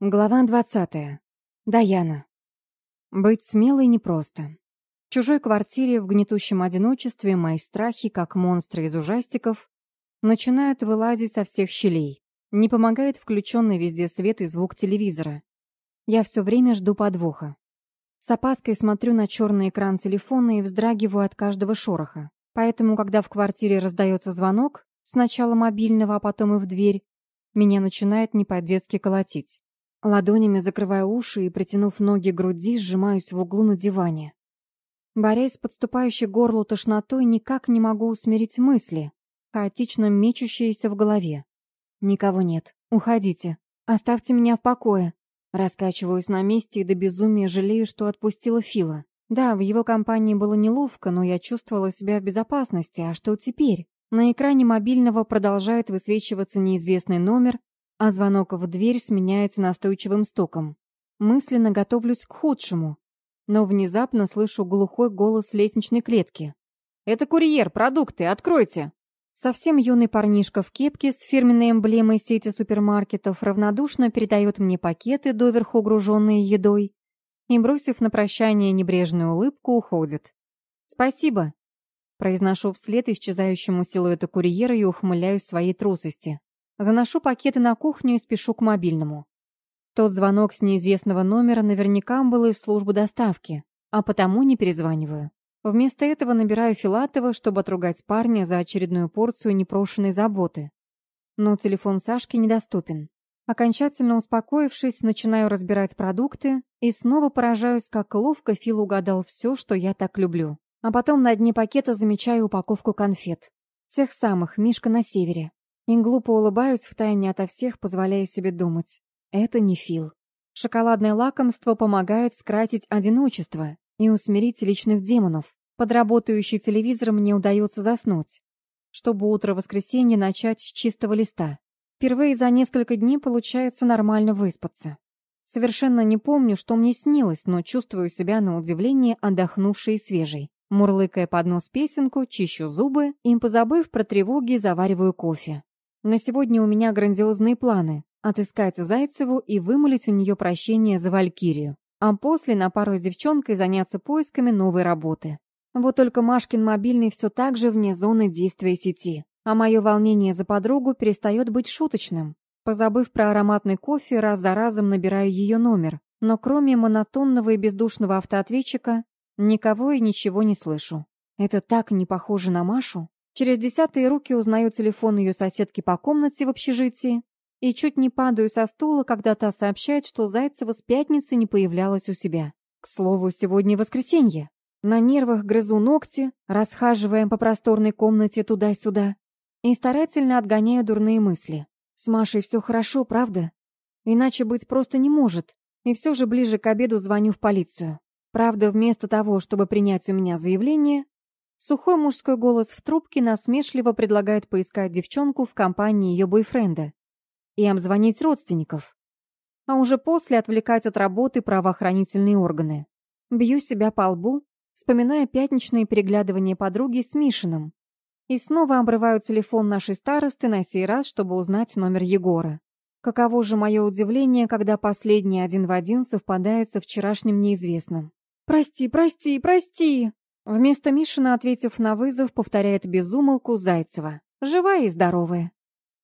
Глава 20. Даяна. Быть смелой непросто. В чужой квартире в гнетущем одиночестве мои страхи, как монстры из ужастиков, начинают вылазить со всех щелей. Не помогает включенный везде свет и звук телевизора. Я все время жду подвоха. С опаской смотрю на черный экран телефона и вздрагиваю от каждого шороха. Поэтому, когда в квартире раздается звонок, сначала мобильного, а потом и в дверь, меня начинает не по-детски колотить. Ладонями закрываю уши и, притянув ноги к груди, сжимаюсь в углу на диване. Борясь с подступающей горлу тошнотой, никак не могу усмирить мысли, хаотично мечущиеся в голове. Никого нет. Уходите. Оставьте меня в покое. Раскачиваюсь на месте и до безумия жалею, что отпустила Фила. Да, в его компании было неловко, но я чувствовала себя в безопасности. А что теперь? На экране мобильного продолжает высвечиваться неизвестный номер, а звонок в дверь сменяется настойчивым стуком. Мысленно готовлюсь к худшему, но внезапно слышу глухой голос лестничной клетки. «Это курьер, продукты, откройте!» Совсем юный парнишка в кепке с фирменной эмблемой сети супермаркетов равнодушно передает мне пакеты, доверху груженные едой, и, бросив на прощание небрежную улыбку, уходит. «Спасибо!» Произношу вслед исчезающему силуэту курьера и ухмыляюсь своей трусости. Заношу пакеты на кухню и спешу к мобильному. Тот звонок с неизвестного номера наверняка был из службы доставки, а потому не перезваниваю. Вместо этого набираю Филатова, чтобы отругать парня за очередную порцию непрошенной заботы. Но телефон Сашки недоступен. Окончательно успокоившись, начинаю разбирать продукты и снова поражаюсь, как ловко Фил угадал все, что я так люблю. А потом на дне пакета замечаю упаковку конфет. Тех самых, Мишка на севере. И глупо улыбаюсь втайне ото всех, позволяя себе думать. Это не Фил. Шоколадное лакомство помогает скратить одиночество и усмирить личных демонов. Под работающий телевизор мне удается заснуть, чтобы утро воскресенья начать с чистого листа. Впервые за несколько дней получается нормально выспаться. Совершенно не помню, что мне снилось, но чувствую себя на удивление отдохнувшей и свежей. Мурлыкая под нос песенку, чищу зубы и, позабыв про тревоги, завариваю кофе. На сегодня у меня грандиозные планы — отыскать Зайцеву и вымолить у нее прощение за Валькирию. А после на пару с девчонкой заняться поисками новой работы. Вот только Машкин мобильный все так же вне зоны действия сети. А мое волнение за подругу перестает быть шуточным. Позабыв про ароматный кофе, раз за разом набираю ее номер. Но кроме монотонного и бездушного автоответчика, никого и ничего не слышу. Это так не похоже на Машу. Через десятые руки узнаю телефон ее соседки по комнате в общежитии и чуть не падаю со стула, когда та сообщает, что Зайцева с пятницы не появлялась у себя. К слову, сегодня воскресенье. На нервах грызу ногти, расхаживая по просторной комнате туда-сюда, и старательно отгоняю дурные мысли. С Машей все хорошо, правда? Иначе быть просто не может. И все же ближе к обеду звоню в полицию. Правда, вместо того, чтобы принять у меня заявление, Сухой мужской голос в трубке насмешливо предлагает поискать девчонку в компании ее бойфренда и обзвонить родственников, а уже после отвлекать от работы правоохранительные органы. Бью себя по лбу, вспоминая пятничные переглядывания подруги с Мишиным, и снова обрываю телефон нашей старосты на сей раз, чтобы узнать номер Егора. Каково же мое удивление, когда последний один в один совпадает со вчерашним неизвестным. «Прости, прости, прости!» Вместо Мишина, ответив на вызов, повторяет безумолку Зайцева. Живая и здоровая.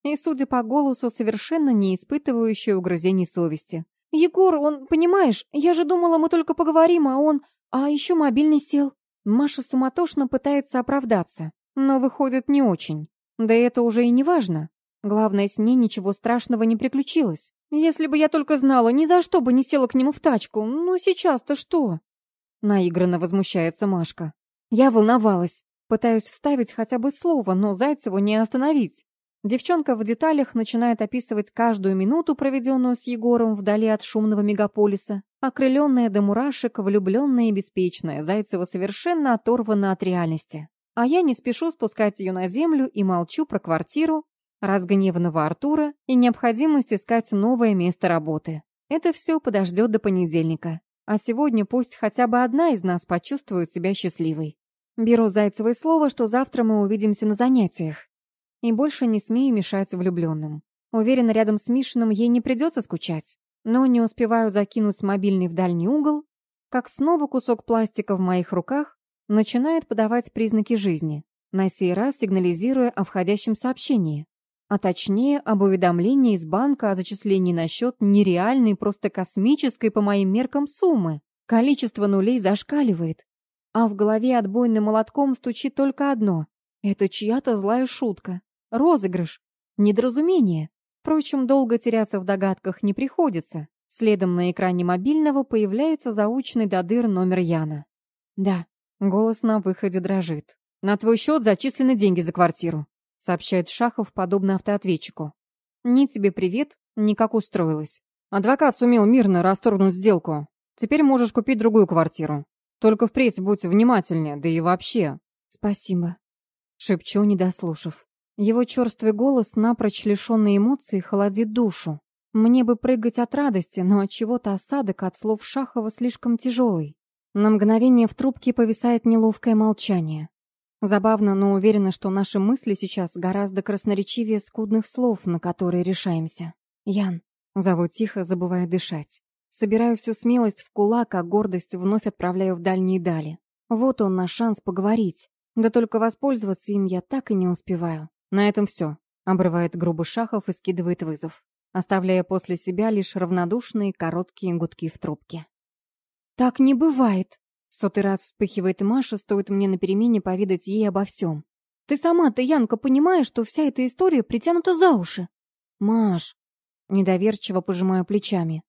И, судя по голосу, совершенно не испытывающая угрызений совести. «Егор, он, понимаешь, я же думала, мы только поговорим, а он... А еще мобильный сел». Маша суматошно пытается оправдаться, но выходит не очень. Да это уже и не важно. Главное, с ней ничего страшного не приключилось. Если бы я только знала, ни за что бы не села к нему в тачку. Ну сейчас-то что? Наигранно возмущается Машка. Я волновалась. Пытаюсь вставить хотя бы слово, но Зайцеву не остановить. Девчонка в деталях начинает описывать каждую минуту, проведенную с Егором вдали от шумного мегаполиса. Окрыленная до мурашек, влюбленная и беспечная, Зайцева совершенно оторвана от реальности. А я не спешу спускать ее на землю и молчу про квартиру, разгневанного Артура и необходимость искать новое место работы. Это все подождет до понедельника. А сегодня пусть хотя бы одна из нас почувствует себя счастливой. Беру Зайцевое слово, что завтра мы увидимся на занятиях. И больше не смею мешать влюбленным. Уверена, рядом с Мишиным ей не придется скучать. но не успеваю закинуть мобильный в дальний угол, как снова кусок пластика в моих руках начинает подавать признаки жизни, на сей раз сигнализируя о входящем сообщении, а точнее об уведомлении из банка о зачислении на счет нереальной, просто космической по моим меркам суммы. Количество нулей зашкаливает, а в голове отбойным молотком стучит только одно — это чья-то злая шутка, розыгрыш, недоразумение. Впрочем, долго теряться в догадках не приходится. Следом на экране мобильного появляется заученный до дыр номер Яна. «Да». Голос на выходе дрожит. «На твой счет зачислены деньги за квартиру», сообщает Шахов, подобно автоответчику. «Ни тебе привет, ни как устроилась. Адвокат сумел мирно расторгнуть сделку. Теперь можешь купить другую квартиру. Только впредь будь внимательнее, да и вообще». «Спасибо», — шепчу, не дослушав. Его черствый голос, напрочь лишенный эмоций, холодит душу. Мне бы прыгать от радости, но от чего-то осадок от слов Шахова слишком тяжелый. На мгновение в трубке повисает неловкое молчание. Забавно, но уверена, что наши мысли сейчас гораздо красноречивее скудных слов, на которые решаемся. Ян, зову тихо, забывая дышать. Собираю всю смелость в кулак, а гордость вновь отправляю в дальние дали. Вот он наш шанс поговорить. Да только воспользоваться им я так и не успеваю. На этом все. Обрывает грубо Шахов и скидывает вызов, оставляя после себя лишь равнодушные короткие гудки в трубке. «Так не бывает!» Сотый раз вспыхивает Маша, стоит мне на перемене поведать ей обо всем. «Ты сама-то, Янка, понимаешь, что вся эта история притянута за уши?» «Маш!» Недоверчиво пожимаю плечами.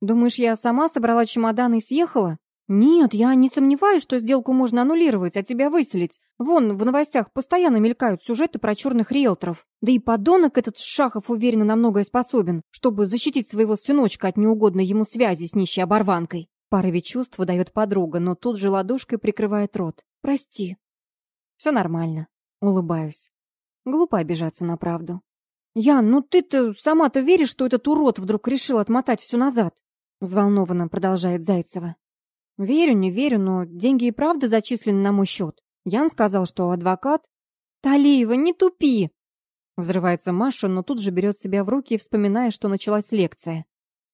«Думаешь, я сама собрала чемодан и съехала?» «Нет, я не сомневаюсь, что сделку можно аннулировать, а тебя выселить. Вон, в новостях постоянно мелькают сюжеты про черных риэлторов. Да и подонок этот Шахов уверенно на многое способен, чтобы защитить своего сыночка от неугодной ему связи с нищей оборванкой». Порыве чувств выдает подруга, но тут же ладошкой прикрывает рот. «Прости». «Все нормально». Улыбаюсь. Глупо обижаться на правду. «Ян, ну ты-то сама-то веришь, что этот урод вдруг решил отмотать все назад?» Взволнованно продолжает Зайцева. Верю, не верю, но деньги и правда зачислены на мой счет. Ян сказал, что адвокат... Талиева, не тупи! Взрывается Маша, но тут же берет себя в руки, вспоминая, что началась лекция.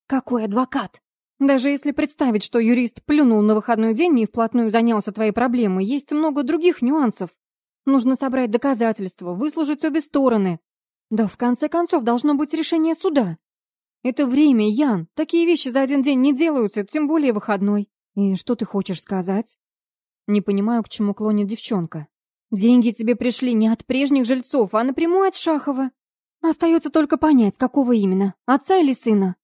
Какой адвокат? Даже если представить, что юрист плюнул на выходной день и вплотную занялся твоей проблемой, есть много других нюансов. Нужно собрать доказательства, выслушать обе стороны. Да в конце концов должно быть решение суда. Это время, Ян. Такие вещи за один день не делаются, тем более выходной. «И что ты хочешь сказать?» Не понимаю, к чему клонит девчонка. «Деньги тебе пришли не от прежних жильцов, а напрямую от Шахова. Остается только понять, какого именно, отца или сына».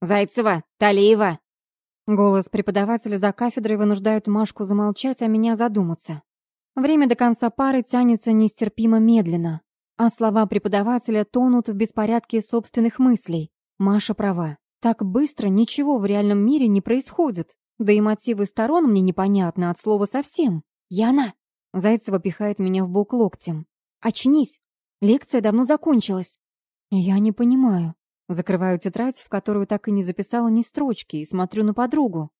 «Зайцева! Талиева!» Голос преподавателя за кафедрой вынуждает Машку замолчать, а меня задуматься. Время до конца пары тянется нестерпимо медленно, а слова преподавателя тонут в беспорядке собственных мыслей. Маша права. Так быстро ничего в реальном мире не происходит. Да и мотивы сторон мне непонятны от слова совсем. «Яна!» Зайцева пихает меня в бок локтем. «Очнись! Лекция давно закончилась!» «Я не понимаю». Закрываю тетрадь, в которую так и не записала ни строчки, и смотрю на подругу.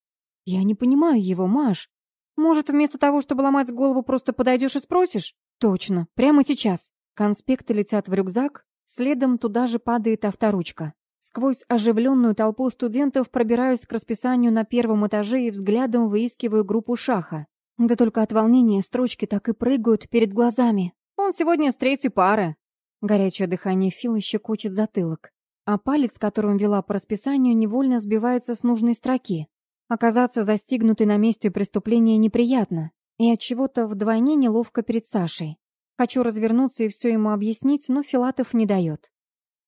«Я не понимаю его, Маш. Может, вместо того, чтобы ломать голову, просто подойдешь и спросишь?» «Точно, прямо сейчас». Конспекты летят в рюкзак, следом туда же падает авторучка. Сквозь оживленную толпу студентов пробираюсь к расписанию на первом этаже и взглядом выискиваю группу шаха. Да только от волнения строчки так и прыгают перед глазами. Он сегодня с третьей пары. Горячее дыхание Фила щекочет затылок. А палец, которым вела по расписанию, невольно сбивается с нужной строки. Оказаться застигнутой на месте преступления неприятно. И от чего-то вдвойне неловко перед Сашей. Хочу развернуться и все ему объяснить, но Филатов не дает.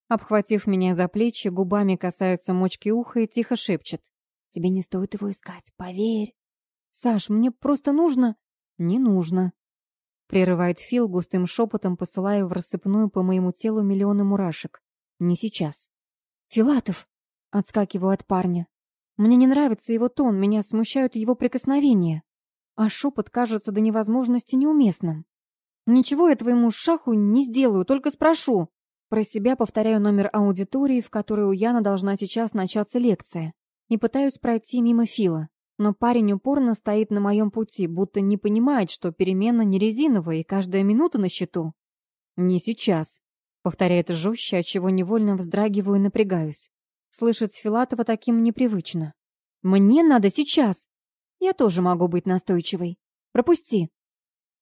Обхватив меня за плечи, губами касается мочки уха и тихо шепчет. «Тебе не стоит его искать, поверь». «Саш, мне просто нужно...» «Не нужно». Прерывает Фил густым шепотом, посылая в рассыпную по моему телу миллионы мурашек. «Не сейчас». «Филатов!» Отскакиваю от парня. Мне не нравится его тон, меня смущают его прикосновения. А шепот кажется до невозможности неуместным. «Ничего я твоему шаху не сделаю, только спрошу». Про себя повторяю номер аудитории, в которой у Яна должна сейчас начаться лекция. Не пытаюсь пройти мимо Фила, но парень упорно стоит на моем пути, будто не понимает, что перемена не резиновая и каждая минута на счету. «Не сейчас», — повторяет жестче, от чего невольно вздрагиваю и напрягаюсь. Слышать Филатова таким непривычно. «Мне надо сейчас!» «Я тоже могу быть настойчивой. Пропусти!»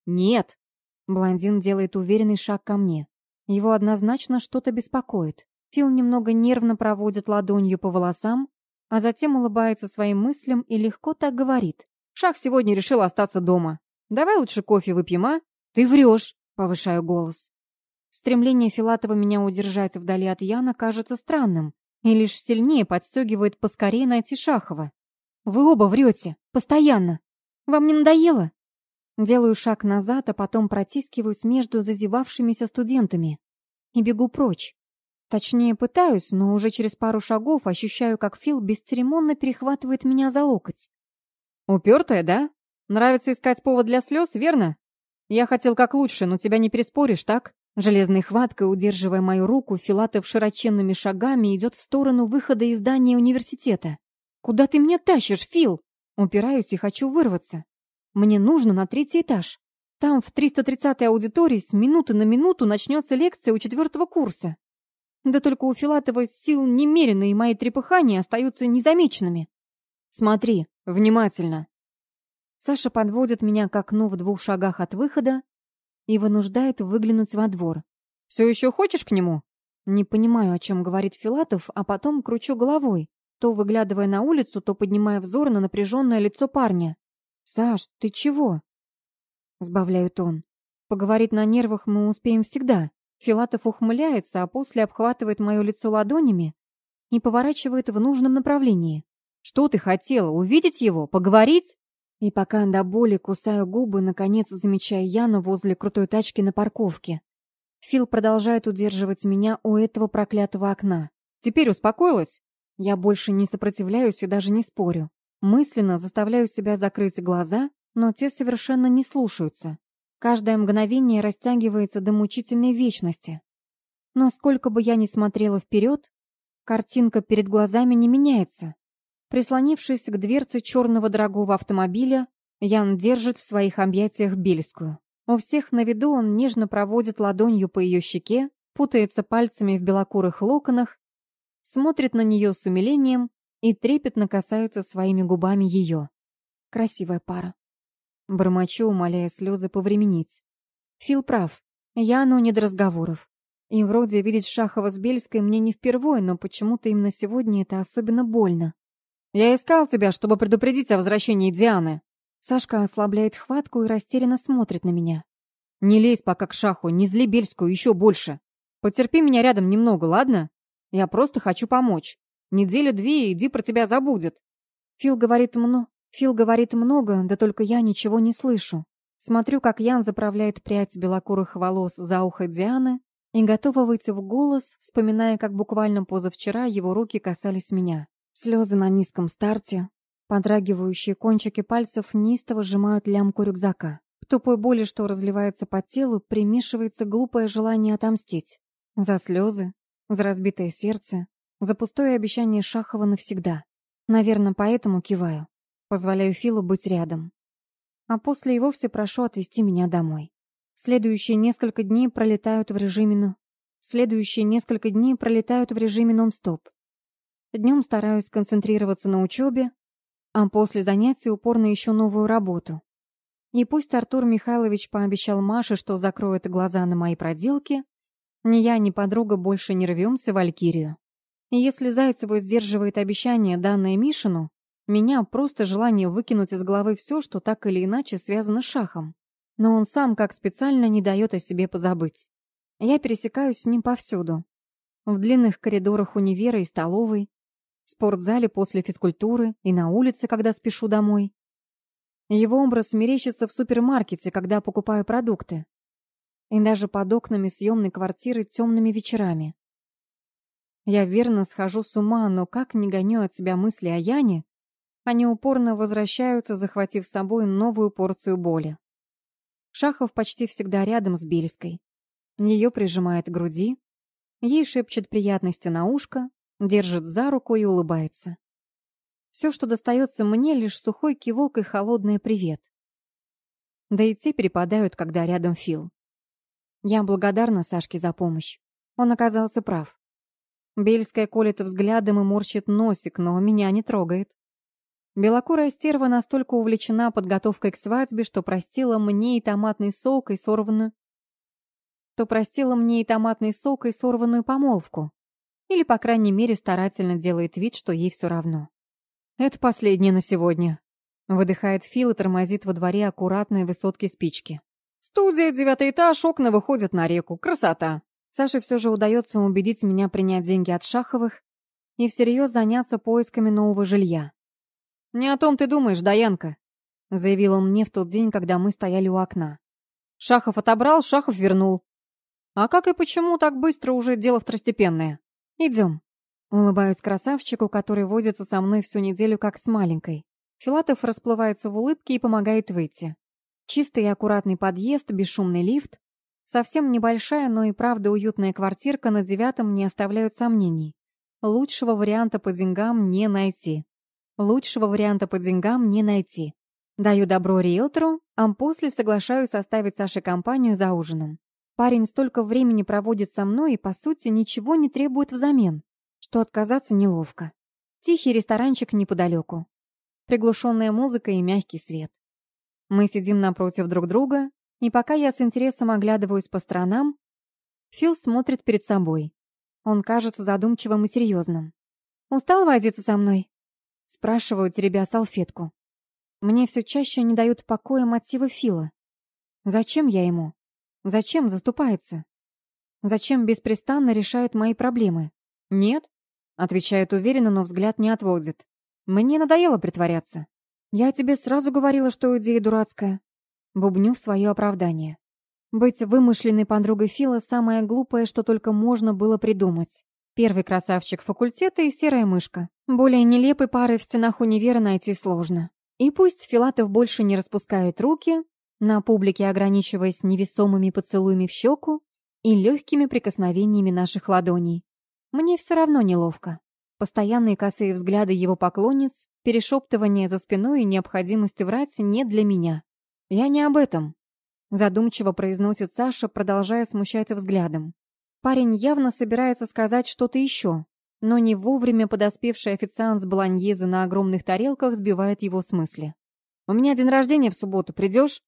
«Нет!» Блондин делает уверенный шаг ко мне. Его однозначно что-то беспокоит. Фил немного нервно проводит ладонью по волосам, а затем улыбается своим мыслям и легко так говорит. «Шах сегодня решил остаться дома. Давай лучше кофе выпьем, а?» «Ты врешь!» — повышаю голос. Стремление Филатова меня удержать вдали от Яна кажется странным и лишь сильнее подстегивает поскорее найти Шахова. «Вы оба врете. Постоянно. Вам не надоело?» Делаю шаг назад, а потом протискиваюсь между зазевавшимися студентами и бегу прочь. Точнее, пытаюсь, но уже через пару шагов ощущаю, как Фил бесцеремонно перехватывает меня за локоть. «Упертая, да? Нравится искать повод для слез, верно? Я хотел как лучше, но тебя не переспоришь, так?» Железной хваткой, удерживая мою руку, Филатов широченными шагами идет в сторону выхода из здания университета. «Куда ты меня тащишь, Фил?» Упираюсь и хочу вырваться. Мне нужно на третий этаж. Там, в 330-й аудитории, с минуты на минуту начнется лекция у четвертого курса. Да только у Филатова сил немерено, и мои трепыхания остаются незамеченными. Смотри, внимательно. Саша подводит меня к окну в двух шагах от выхода и вынуждает выглянуть во двор. «Все еще хочешь к нему?» Не понимаю, о чем говорит Филатов, а потом кручу головой, то выглядывая на улицу, то поднимая взор на напряженное лицо парня. «Саш, ты чего?» Сбавляю тон. Поговорить на нервах мы успеем всегда. Филатов ухмыляется, а после обхватывает мое лицо ладонями и поворачивает в нужном направлении. «Что ты хотела? Увидеть его? Поговорить?» И пока до боли кусаю губы, наконец замечаю Яну возле крутой тачки на парковке. Фил продолжает удерживать меня у этого проклятого окна. «Теперь успокоилась?» Я больше не сопротивляюсь и даже не спорю. Мысленно заставляю себя закрыть глаза, но те совершенно не слушаются. Каждое мгновение растягивается до мучительной вечности. Но сколько бы я ни смотрела вперед, картинка перед глазами не меняется. Прислонившись к дверце черного дорогого автомобиля, Ян держит в своих объятиях Бельскую. У всех на виду он нежно проводит ладонью по ее щеке, путается пальцами в белокурых локонах, смотрит на нее с умилением и трепетно касается своими губами ее. Красивая пара. Бормочу, умоляя слезы повременить. Фил прав. Яну не до разговоров. И вроде видеть Шахова с Бельской мне не впервые, но почему-то именно сегодня это особенно больно. «Я искал тебя, чтобы предупредить о возвращении Дианы». Сашка ослабляет хватку и растерянно смотрит на меня. «Не лезь пока к Шаху, не зли Бельскую еще больше. Потерпи меня рядом немного, ладно? Я просто хочу помочь. Неделю-две, и иди про тебя забудет». Фил говорит много, Фил говорит много, да только я ничего не слышу. Смотрю, как Ян заправляет прядь белокурых волос за ухо Дианы и готова выйти в голос, вспоминая, как буквально позавчера его руки касались меня. Слезы на низком старте, подрагивающие кончики пальцев неистово сжимают лямку рюкзака. В тупой боли, что разливается по телу, примешивается глупое желание отомстить. За слезы, за разбитое сердце, за пустое обещание Шахова навсегда. Наверное, поэтому киваю. Позволяю Филу быть рядом. А после и вовсе прошу отвезти меня домой. Следующие несколько дней пролетают в режиме. Следующие несколько дней пролетают в режиме нон-стоп. Днем стараюсь концентрироваться на учебе, а после занятий упорно ищу новую работу. И пусть Артур Михайлович пообещал Маше, что закроет глаза на мои проделки, ни я, ни подруга больше не рвемся в Алькирию. Если Зайцеву сдерживает обещание, данное Мишину, меня просто желание выкинуть из головы все, что так или иначе связано с шахом. Но он сам как специально не дает о себе позабыть. Я пересекаюсь с ним повсюду. В длинных коридорах универа и столовой, в спортзале после физкультуры и на улице, когда спешу домой. Его образ мерещится в супермаркете, когда покупаю продукты. И даже под окнами съемной квартиры темными вечерами. Я верно схожу с ума, но как не гоню от себя мысли о Яне, они упорно возвращаются, захватив с собой новую порцию боли. Шахов почти всегда рядом с Бельской. Ее прижимает к груди, ей шепчет приятности на ушко, держит за руку и улыбается. Все, что достается мне, лишь сухой кивок и холодный привет. Да и те перепадают, когда рядом Фил. Я благодарна Сашке за помощь. Он оказался прав. Бельская колет взглядом и морщит носик, но меня не трогает. Белокурая стерва настолько увлечена подготовкой к свадьбе, что простила мне и томатный сок, и сорванную... То простила мне и томатный сок, и сорванную помолвку. Или, по крайней мере, старательно делает вид, что ей все равно. Это последнее на сегодня. Выдыхает Фил и тормозит во дворе аккуратные высотки спички. Студия, девятый этаж, окна выходят на реку. Красота. Саше все же удается убедить меня принять деньги от Шаховых и всерьез заняться поисками нового жилья. «Не о том ты думаешь, Даянка», — заявил он мне в тот день, когда мы стояли у окна. «Шахов отобрал, Шахов вернул. А как и почему так быстро уже дело второстепенное? Идем». Улыбаюсь красавчику, который возится со мной всю неделю как с маленькой. Филатов расплывается в улыбке и помогает выйти. Чистый и аккуратный подъезд, бесшумный лифт, Совсем небольшая, но и правда уютная квартирка на девятом не оставляют сомнений. Лучшего варианта по деньгам не найти. Лучшего варианта по деньгам не найти. Даю добро риэлтору, а после соглашаюсь составить Саше компанию за ужином. Парень столько времени проводит со мной и, по сути, ничего не требует взамен, что отказаться неловко. Тихий ресторанчик неподалеку. Приглушенная музыка и мягкий свет. Мы сидим напротив друг друга, и пока я с интересом оглядываюсь по сторонам, Фил смотрит перед собой. Он кажется задумчивым и серьезным. «Устал возиться со мной?» Спрашиваю, теребя салфетку. Мне все чаще не дают покоя мотивы Фила. Зачем я ему? Зачем заступается? Зачем беспрестанно решает мои проблемы? Нет, отвечает уверенно, но взгляд не отводит. Мне надоело притворяться. Я тебе сразу говорила, что идея дурацкая. Бубню в свое оправдание. Быть вымышленной подругой Фила самое глупое, что только можно было придумать. Первый красавчик факультета и серая мышка. Более нелепой пары в стенах универа найти сложно. И пусть Филатов больше не распускает руки, на публике ограничиваясь невесомыми поцелуями в щеку и легкими прикосновениями наших ладоней. Мне все равно неловко. Постоянные косые взгляды его поклонниц, перешептывание за спиной и необходимость врать не для меня. «Я не об этом», — задумчиво произносит Саша, продолжая смущать взглядом. Парень явно собирается сказать что-то еще, но не вовремя подоспевший официант с баланьезы на огромных тарелках сбивает его с мысли. «У меня день рождения в субботу, придешь?»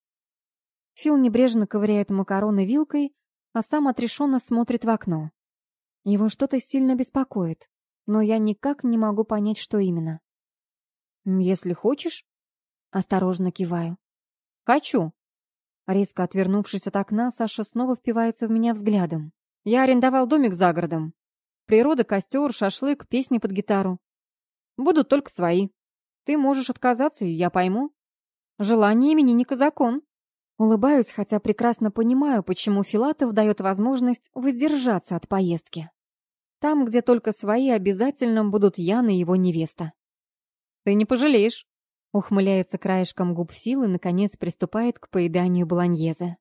Фил небрежно ковыряет макароны вилкой, а сам отрешенно смотрит в окно. Его что-то сильно беспокоит, но я никак не могу понять, что именно. «Если хочешь», — осторожно киваю. «Хочу!» Резко отвернувшись от окна, Саша снова впивается в меня взглядом. «Я арендовал домик за городом. Природа, костер, шашлык, песни под гитару. Будут только свои. Ты можешь отказаться, и я пойму. Желание именинника закон». Улыбаюсь, хотя прекрасно понимаю, почему Филатов дает возможность воздержаться от поездки. Там, где только свои, обязательно будут Ян и его невеста. «Ты не пожалеешь», Ухмыляется краешком губ Фил и, наконец, приступает к поеданию болоньезе.